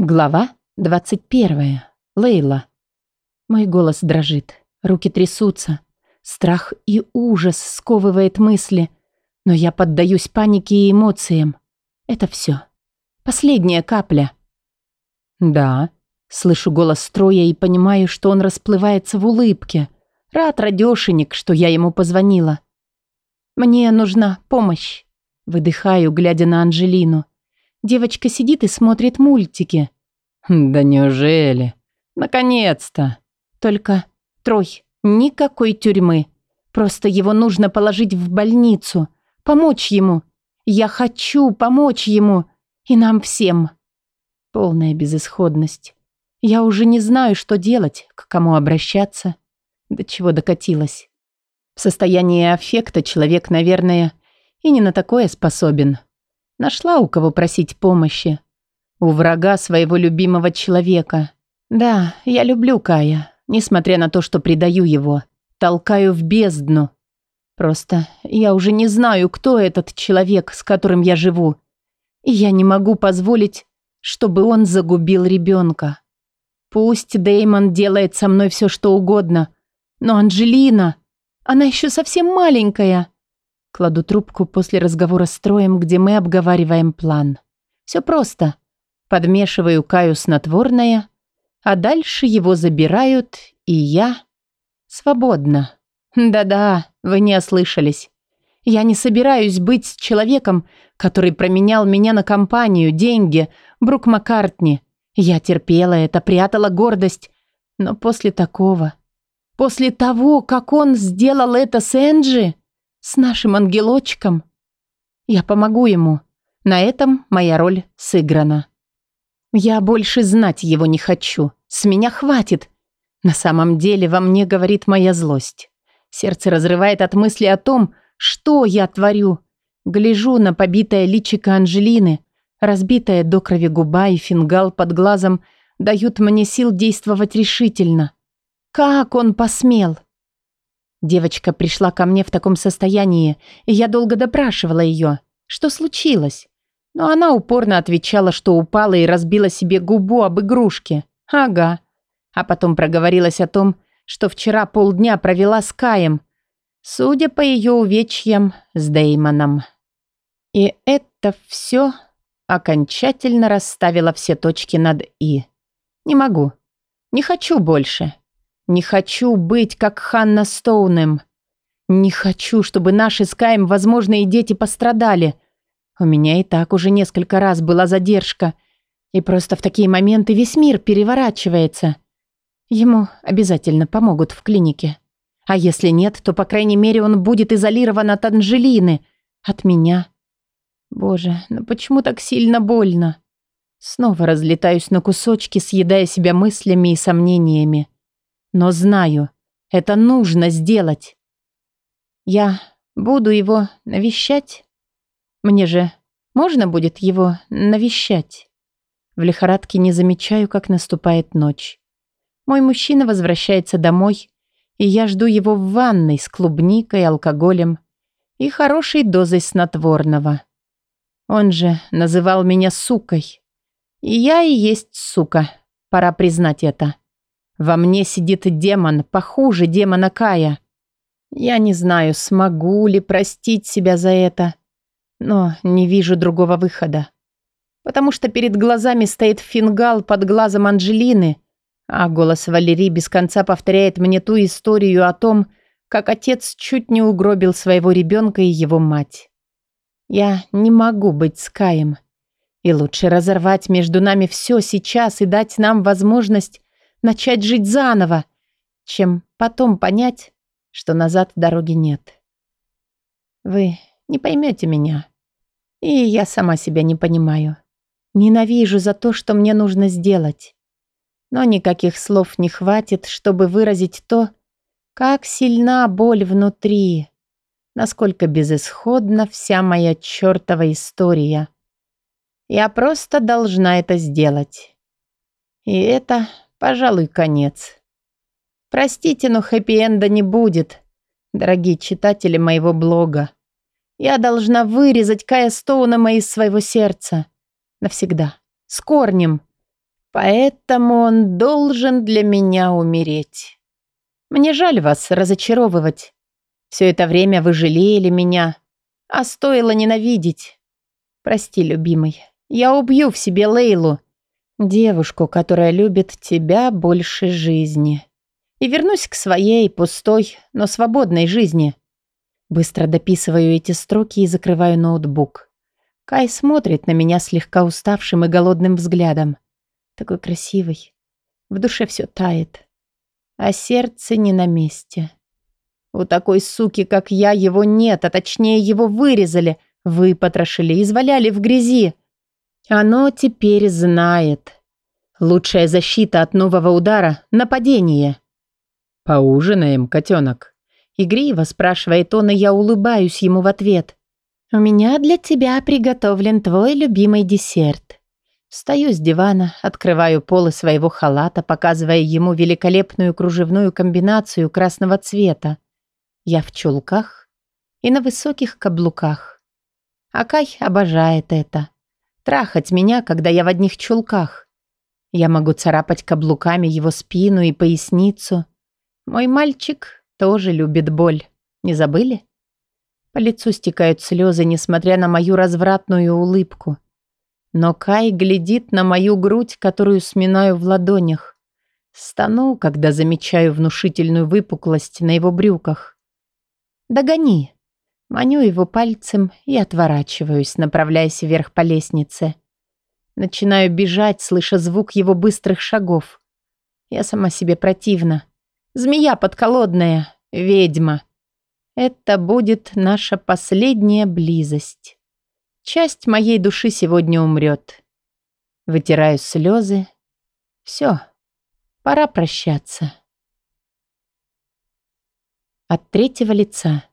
Глава 21. Лейла. Мой голос дрожит, руки трясутся. Страх и ужас сковывает мысли, но я поддаюсь панике и эмоциям. Это все. Последняя капля. Да, слышу голос строя и понимаю, что он расплывается в улыбке. Рад радешенек, что я ему позвонила. Мне нужна помощь. Выдыхаю, глядя на Анжелину. Девочка сидит и смотрит мультики. Да неужели? Наконец-то. Только, Трой, никакой тюрьмы. Просто его нужно положить в больницу. Помочь ему. Я хочу помочь ему. И нам всем. Полная безысходность. Я уже не знаю, что делать, к кому обращаться. До чего докатилась. В состоянии аффекта человек, наверное, и не на такое способен. Нашла у кого просить помощи. У врага своего любимого человека. Да, я люблю Кая, несмотря на то, что предаю его. Толкаю в бездну. Просто я уже не знаю, кто этот человек, с которым я живу. И я не могу позволить, чтобы он загубил ребенка. Пусть Деймон делает со мной все, что угодно, но Анжелина, она еще совсем маленькая. Кладу трубку после разговора с Троем, где мы обговариваем план. Все просто. Подмешиваю Каю снотворное, а дальше его забирают, и я свободна. Да-да, вы не ослышались. Я не собираюсь быть человеком, который променял меня на компанию, деньги, Брук Маккартни. Я терпела это, прятала гордость. Но после такого, после того, как он сделал это с Энджи, с нашим ангелочком. Я помогу ему. На этом моя роль сыграна. Я больше знать его не хочу. С меня хватит. На самом деле во мне говорит моя злость. Сердце разрывает от мысли о том, что я творю. Гляжу на побитое личико Анжелины, разбитая до крови губа и фингал под глазом дают мне сил действовать решительно. Как он посмел? Девочка пришла ко мне в таком состоянии, и я долго допрашивала ее, что случилось. Но она упорно отвечала, что упала и разбила себе губу об игрушке. Ага. А потом проговорилась о том, что вчера полдня провела с Каем, судя по ее увечьям, с Деймоном. И это все окончательно расставило все точки над «и». Не могу. Не хочу больше. Не хочу быть как Ханна Стоунем. Не хочу, чтобы наши с Каем возможные дети пострадали. У меня и так уже несколько раз была задержка. И просто в такие моменты весь мир переворачивается. Ему обязательно помогут в клинике. А если нет, то, по крайней мере, он будет изолирован от Анжелины. От меня. Боже, ну почему так сильно больно? Снова разлетаюсь на кусочки, съедая себя мыслями и сомнениями. Но знаю, это нужно сделать. Я буду его навещать? Мне же можно будет его навещать? В лихорадке не замечаю, как наступает ночь. Мой мужчина возвращается домой, и я жду его в ванной с клубникой, алкоголем и хорошей дозой снотворного. Он же называл меня сукой. И я и есть сука, пора признать это. Во мне сидит демон, похуже демона Кая. Я не знаю, смогу ли простить себя за это, но не вижу другого выхода. Потому что перед глазами стоит фингал под глазом Анжелины, а голос Валерии без конца повторяет мне ту историю о том, как отец чуть не угробил своего ребенка и его мать. Я не могу быть с Каем. И лучше разорвать между нами все сейчас и дать нам возможность начать жить заново, чем потом понять, что назад дороги нет. Вы не поймете меня. И я сама себя не понимаю. Ненавижу за то, что мне нужно сделать. Но никаких слов не хватит, чтобы выразить то, как сильна боль внутри, насколько безысходна вся моя чертова история. Я просто должна это сделать. И это Пожалуй, конец. Простите, но хэппи-энда не будет, дорогие читатели моего блога. Я должна вырезать Кая Стоунема из своего сердца. Навсегда. С корнем. Поэтому он должен для меня умереть. Мне жаль вас разочаровывать. Все это время вы жалели меня, а стоило ненавидеть. Прости, любимый, я убью в себе Лейлу, девушку, которая любит тебя больше жизни. И вернусь к своей пустой, но свободной жизни. Быстро дописываю эти строки и закрываю ноутбук. Кай смотрит на меня слегка уставшим и голодным взглядом. Такой красивый. В душе все тает. А сердце не на месте. У такой суки, как я, его нет, а точнее его вырезали, выпотрошили, изваляли в грязи. Оно теперь знает. Лучшая защита от нового удара — нападение. «Поужинаем, котенок?» Игриво спрашивает он, и я улыбаюсь ему в ответ. «У меня для тебя приготовлен твой любимый десерт». Встаю с дивана, открываю полы своего халата, показывая ему великолепную кружевную комбинацию красного цвета. Я в чулках и на высоких каблуках. Акай обожает это. Трахать меня, когда я в одних чулках. Я могу царапать каблуками его спину и поясницу. Мой мальчик тоже любит боль. Не забыли? По лицу стекают слезы, несмотря на мою развратную улыбку. Но Кай глядит на мою грудь, которую сминаю в ладонях. Стану, когда замечаю внушительную выпуклость на его брюках. «Догони!» Маню его пальцем и отворачиваюсь, направляясь вверх по лестнице. Начинаю бежать, слыша звук его быстрых шагов. Я сама себе противна. Змея подколодная, ведьма. Это будет наша последняя близость. Часть моей души сегодня умрет. Вытираю слезы. Все, пора прощаться. От третьего лица.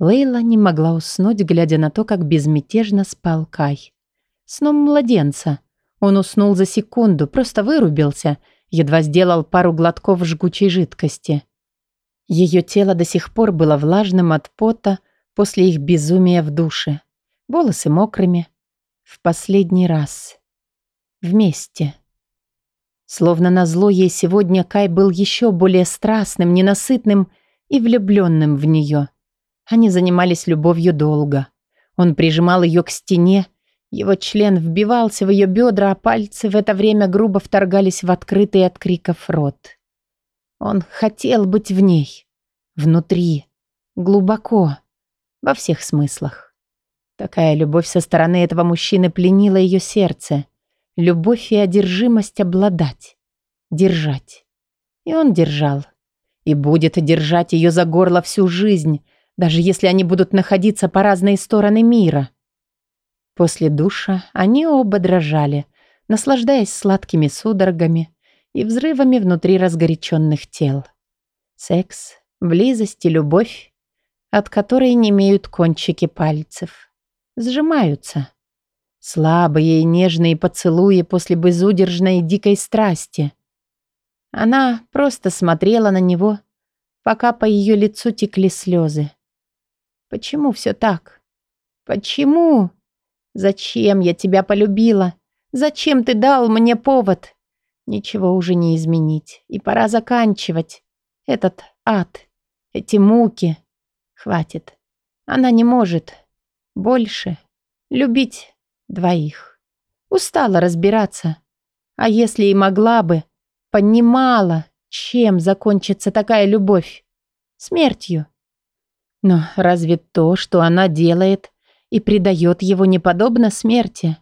Лейла не могла уснуть, глядя на то, как безмятежно спал Кай. Сном младенца. Он уснул за секунду, просто вырубился, едва сделал пару глотков жгучей жидкости. Ее тело до сих пор было влажным от пота после их безумия в душе волосы мокрыми. В последний раз. Вместе. Словно назло ей сегодня Кай был еще более страстным, ненасытным и влюбленным в нее. Они занимались любовью долго. Он прижимал ее к стене, его член вбивался в ее бедра, а пальцы в это время грубо вторгались в открытый от криков рот. Он хотел быть в ней, внутри, глубоко, во всех смыслах. Такая любовь со стороны этого мужчины пленила ее сердце. Любовь и одержимость обладать, держать. И он держал. И будет держать ее за горло всю жизнь, даже если они будут находиться по разные стороны мира. После душа они оба дрожали, наслаждаясь сладкими судорогами и взрывами внутри разгоряченных тел. Секс, близость и любовь, от которой не имеют кончики пальцев сжимаются. Слабые и нежные поцелуи после безудержной дикой страсти. Она просто смотрела на него, пока по ее лицу текли слезы. Почему все так? Почему? Зачем я тебя полюбила? Зачем ты дал мне повод? Ничего уже не изменить, и пора заканчивать. Этот ад, эти муки. Хватит. Она не может, больше. Любить двоих. Устала разбираться. А если и могла бы, понимала, чем закончится такая любовь. Смертью. Но разве то, что она делает и предает его, не подобно смерти?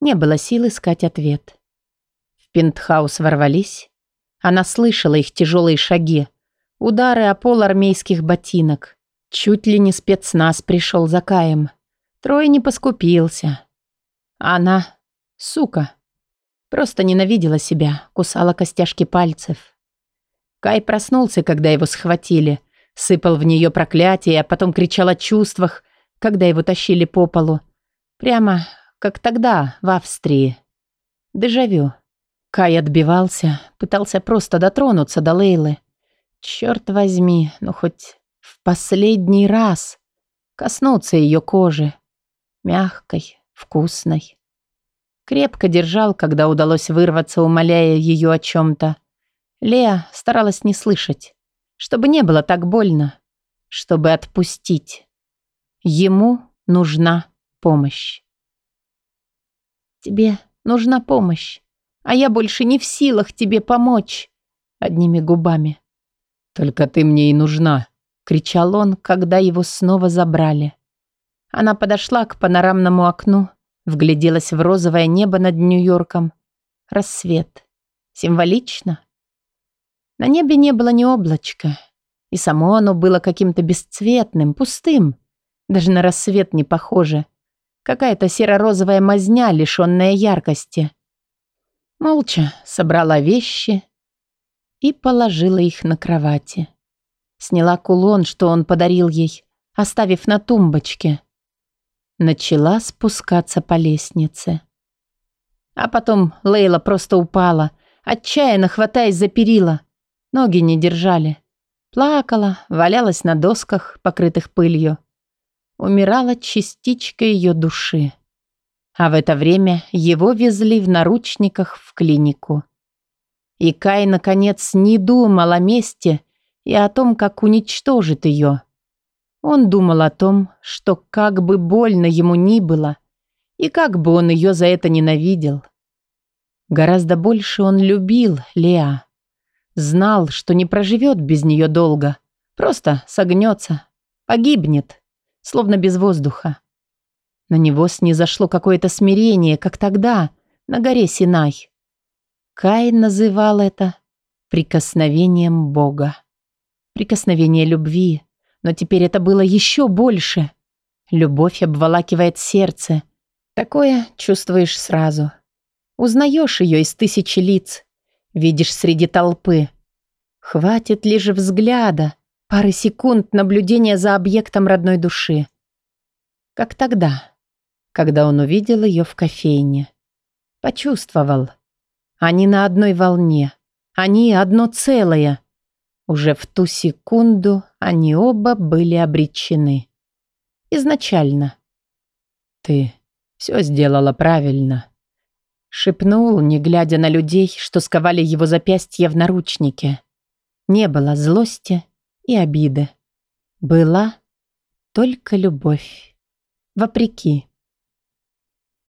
Не было сил искать ответ. В пентхаус ворвались. Она слышала их тяжелые шаги, удары о пол армейских ботинок. Чуть ли не спецназ пришел за Каем. Трой не поскупился. Она, сука, просто ненавидела себя, кусала костяшки пальцев. Кай проснулся, когда его схватили, сыпал в нее проклятие, а потом кричал о чувствах, когда его тащили по полу. Прямо как тогда, в Австрии. Дежавю. Кай отбивался, пытался просто дотронуться до Лейлы. Черт возьми, ну хоть в последний раз коснуться ее кожи, мягкой, вкусной. Крепко держал, когда удалось вырваться, умоляя ее о чем-то. Лея старалась не слышать, чтобы не было так больно, чтобы отпустить. Ему нужна помощь. «Тебе нужна помощь, а я больше не в силах тебе помочь», одними губами. «Только ты мне и нужна», — кричал он, когда его снова забрали. Она подошла к панорамному окну, вгляделась в розовое небо над Нью-Йорком. Рассвет. Символично. На небе не было ни облачка, и само оно было каким-то бесцветным, пустым. Даже на рассвет не похоже. Какая-то серо-розовая мазня, лишенная яркости. Молча собрала вещи и положила их на кровати. Сняла кулон, что он подарил ей, оставив на тумбочке. Начала спускаться по лестнице. А потом Лейла просто упала, отчаянно хватаясь за перила. Ноги не держали. Плакала, валялась на досках, покрытых пылью. Умирала частичка ее души. А в это время его везли в наручниках в клинику. И Кай, наконец, не думал о месте и о том, как уничтожит ее. Он думал о том, что как бы больно ему ни было, и как бы он ее за это ненавидел. Гораздо больше он любил Леа. Знал, что не проживет без нее долго, просто согнется, погибнет, словно без воздуха. На него снизошло какое-то смирение, как тогда, на горе Синай. Каин называл это прикосновением Бога. Прикосновение любви. Но теперь это было еще больше. Любовь обволакивает сердце. Такое чувствуешь сразу. Узнаешь ее из тысячи лиц. Видишь среди толпы. Хватит лишь взгляда, пары секунд наблюдения за объектом родной души. Как тогда, когда он увидел ее в кофейне. Почувствовал. Они на одной волне. Они одно целое. Уже в ту секунду они оба были обречены. Изначально. «Ты все сделала правильно», — шепнул, не глядя на людей, что сковали его запястье в наручнике. Не было злости и обиды. Была только любовь. Вопреки.